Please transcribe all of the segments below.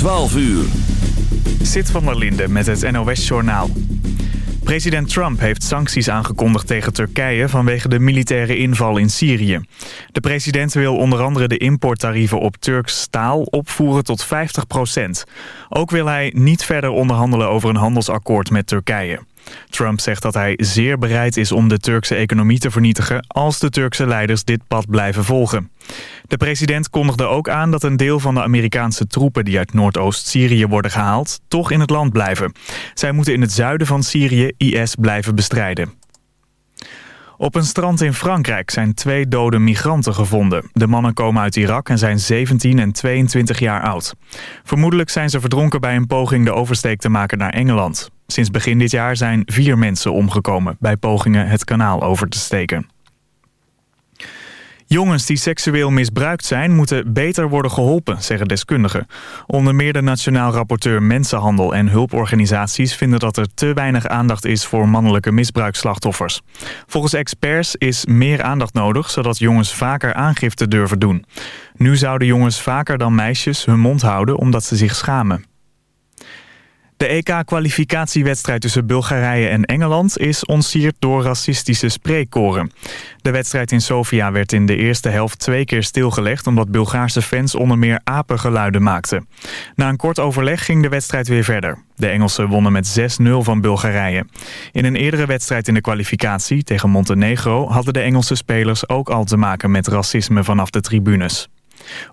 12 uur. Zit van der Linde met het NOS-journaal. President Trump heeft sancties aangekondigd tegen Turkije vanwege de militaire inval in Syrië. De president wil onder andere de importtarieven op Turks staal opvoeren tot 50% Ook wil hij niet verder onderhandelen over een handelsakkoord met Turkije. Trump zegt dat hij zeer bereid is om de Turkse economie te vernietigen... als de Turkse leiders dit pad blijven volgen. De president kondigde ook aan dat een deel van de Amerikaanse troepen... die uit Noordoost-Syrië worden gehaald, toch in het land blijven. Zij moeten in het zuiden van Syrië IS blijven bestrijden. Op een strand in Frankrijk zijn twee dode migranten gevonden. De mannen komen uit Irak en zijn 17 en 22 jaar oud. Vermoedelijk zijn ze verdronken bij een poging de oversteek te maken naar Engeland. Sinds begin dit jaar zijn vier mensen omgekomen bij pogingen het kanaal over te steken. Jongens die seksueel misbruikt zijn moeten beter worden geholpen, zeggen deskundigen. Onder meer de Nationaal Rapporteur Mensenhandel en hulporganisaties vinden dat er te weinig aandacht is voor mannelijke misbruikslachtoffers. Volgens experts is meer aandacht nodig, zodat jongens vaker aangifte durven doen. Nu zouden jongens vaker dan meisjes hun mond houden omdat ze zich schamen. De EK-kwalificatiewedstrijd tussen Bulgarije en Engeland is ontsierd door racistische spreekkoren. De wedstrijd in Sofia werd in de eerste helft twee keer stilgelegd... omdat Bulgaarse fans onder meer apengeluiden maakten. Na een kort overleg ging de wedstrijd weer verder. De Engelsen wonnen met 6-0 van Bulgarije. In een eerdere wedstrijd in de kwalificatie tegen Montenegro... hadden de Engelse spelers ook al te maken met racisme vanaf de tribunes.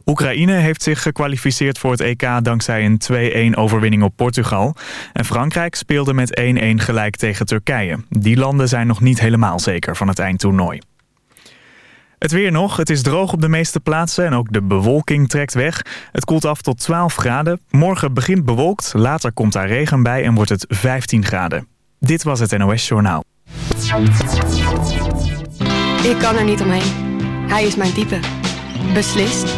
Oekraïne heeft zich gekwalificeerd voor het EK dankzij een 2-1 overwinning op Portugal. En Frankrijk speelde met 1-1 gelijk tegen Turkije. Die landen zijn nog niet helemaal zeker van het eindtoernooi. Het weer nog. Het is droog op de meeste plaatsen en ook de bewolking trekt weg. Het koelt af tot 12 graden. Morgen begint bewolkt, later komt daar regen bij en wordt het 15 graden. Dit was het NOS Journaal. Ik kan er niet omheen. Hij is mijn type. Beslist,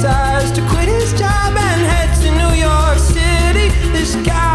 decides to quit his job and heads to New York City. This guy.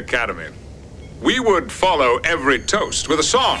Academy. We would follow every toast with a song.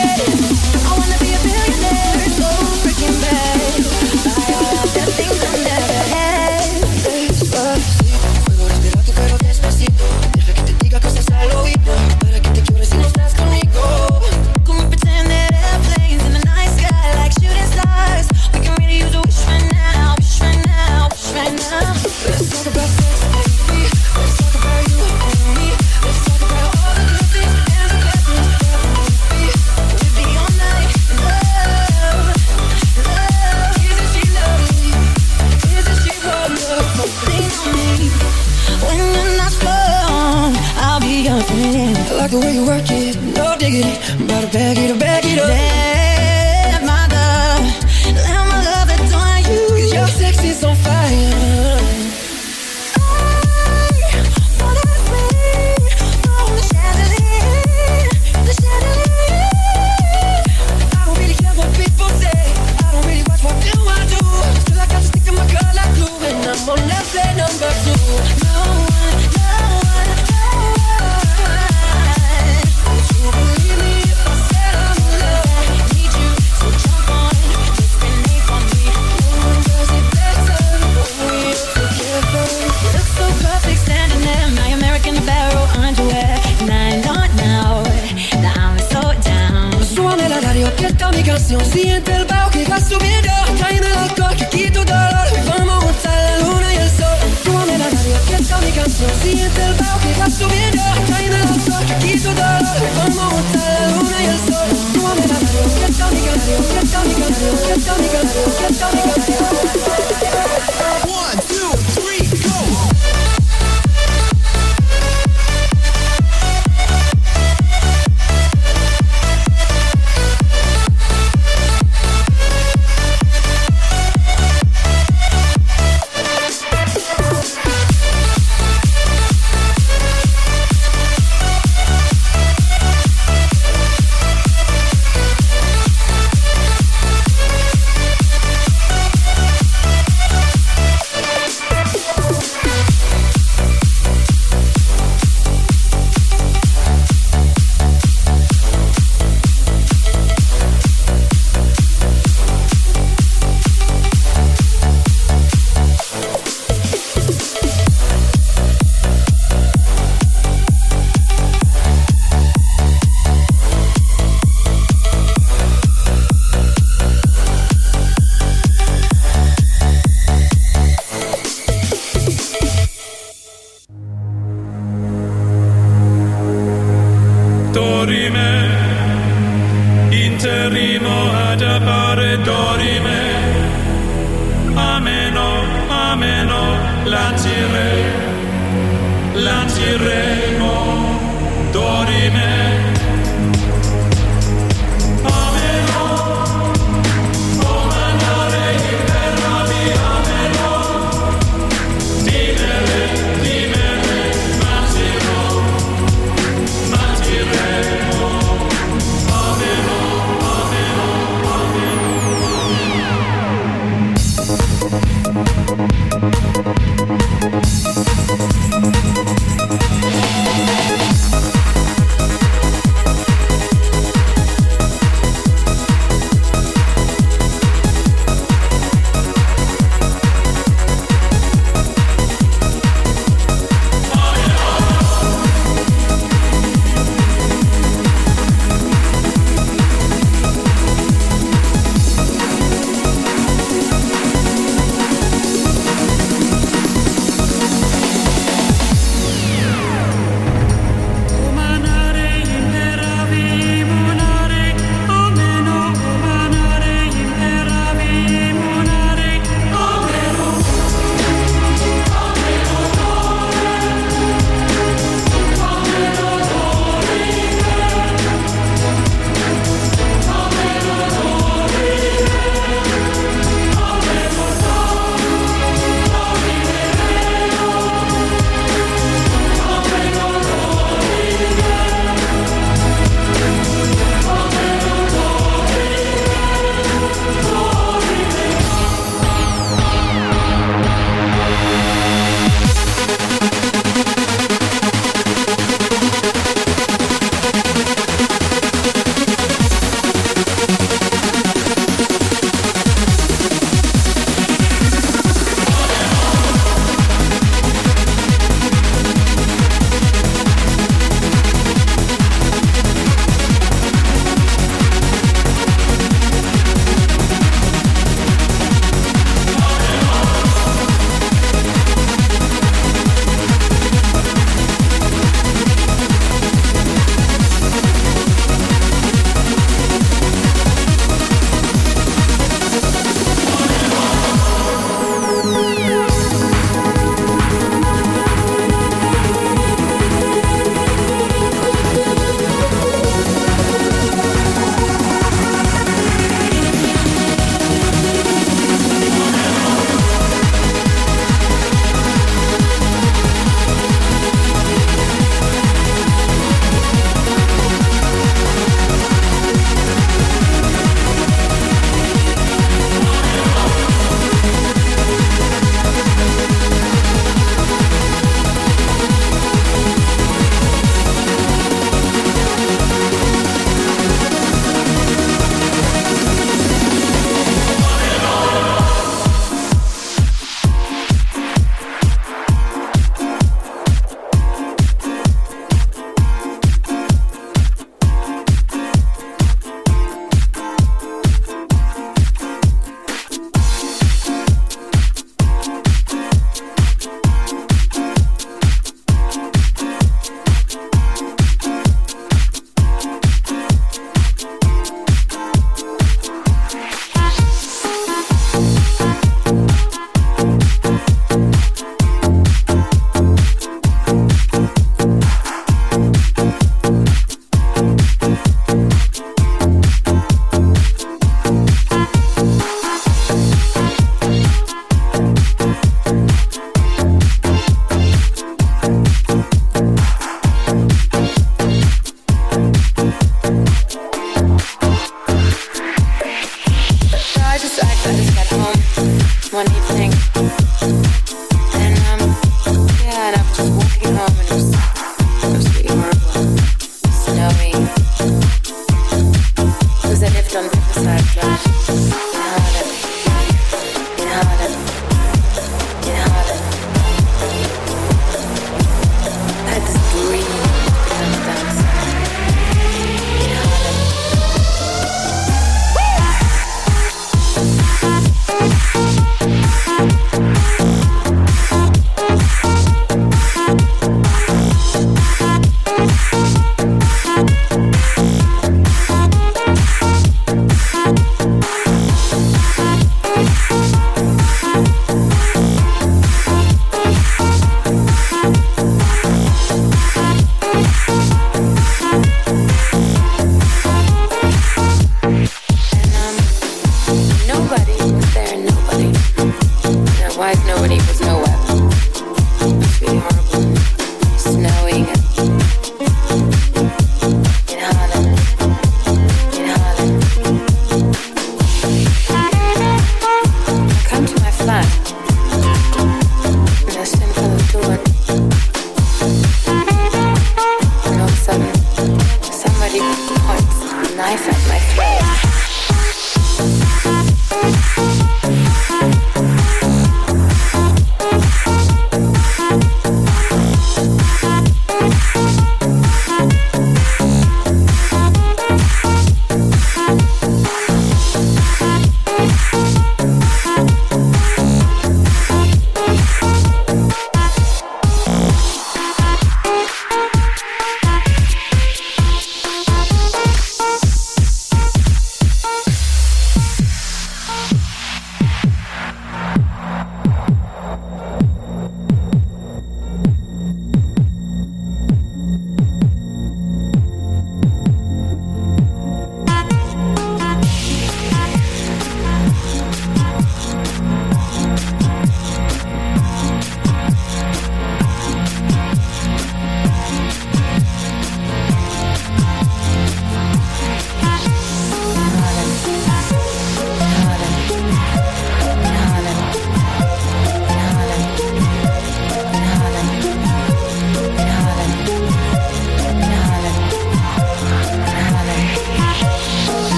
canción Siente el bajo que va subiendo Tráeme el alcohol que quito dolor Vamos a juntar la luna y el sol Suona la radio que esta mi canción Siente el bajo que va subiendo Tráeme el alcohol que quito dolor Vamos a juntar la luna y el sol Suona la radio que esta mi canción Que esta mi canción Que esta mi canción mi canción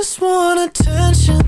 just want attention.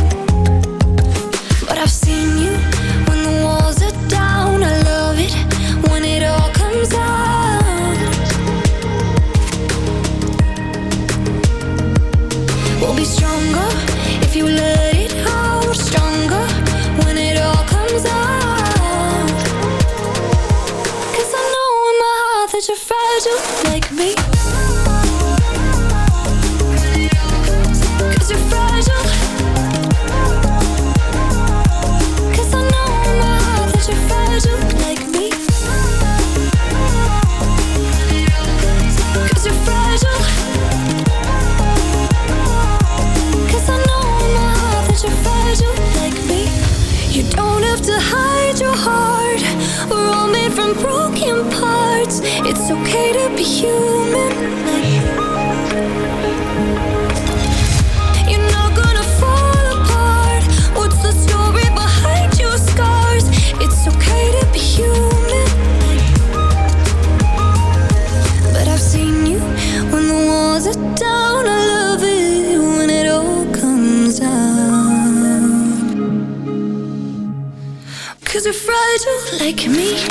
like me.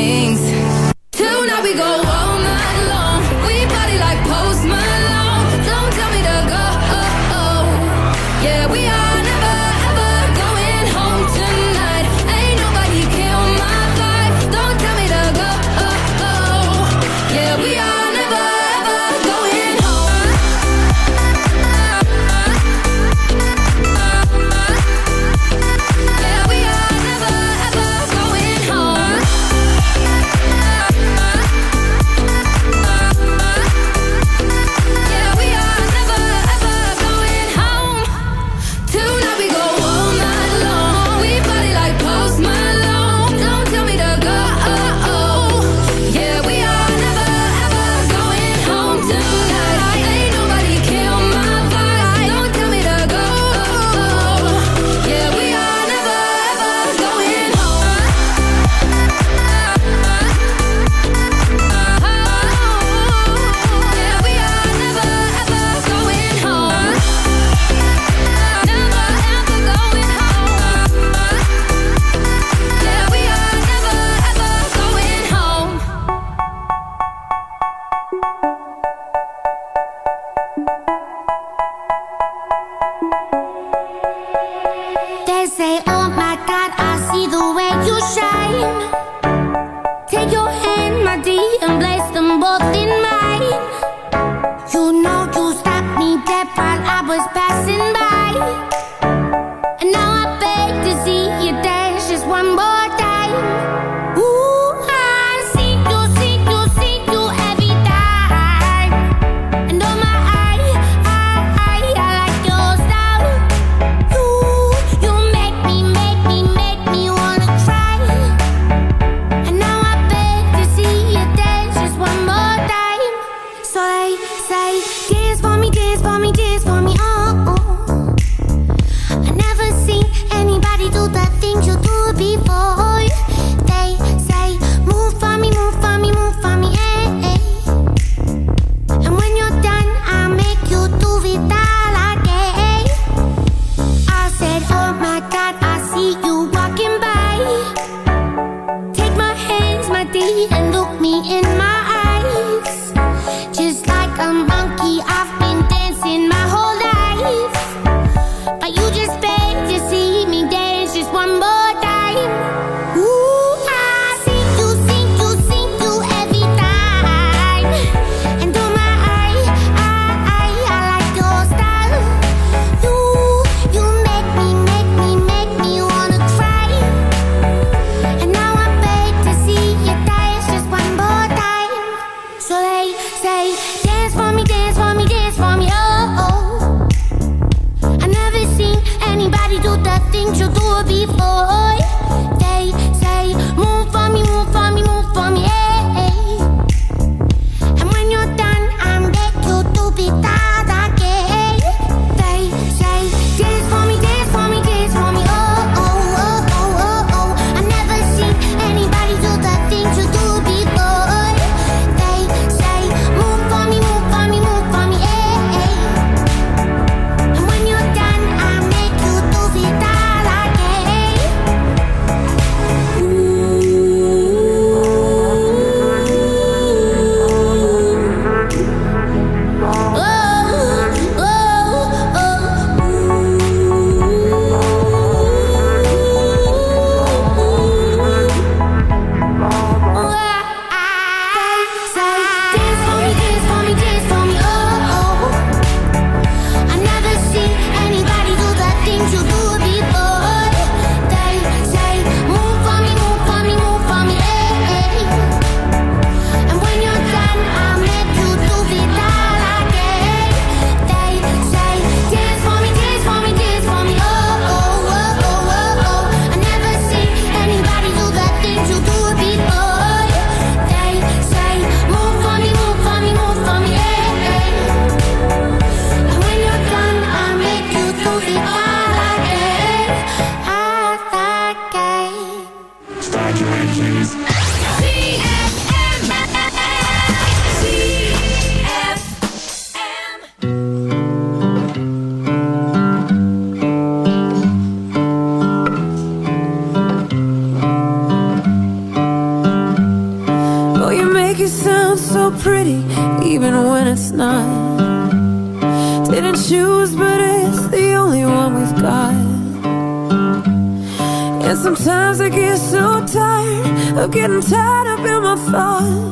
getting tied up in my thoughts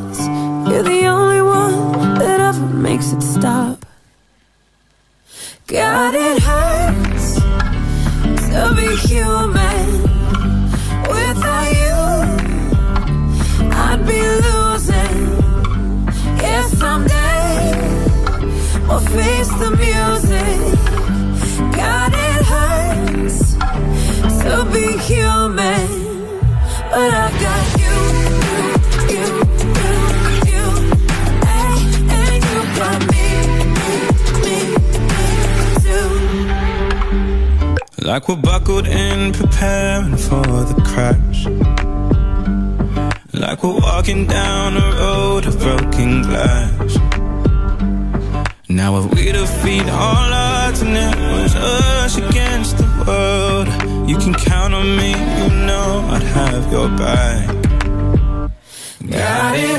Now if we defeat all odds and it was us against the world You can count on me, you know I'd have your back. Got it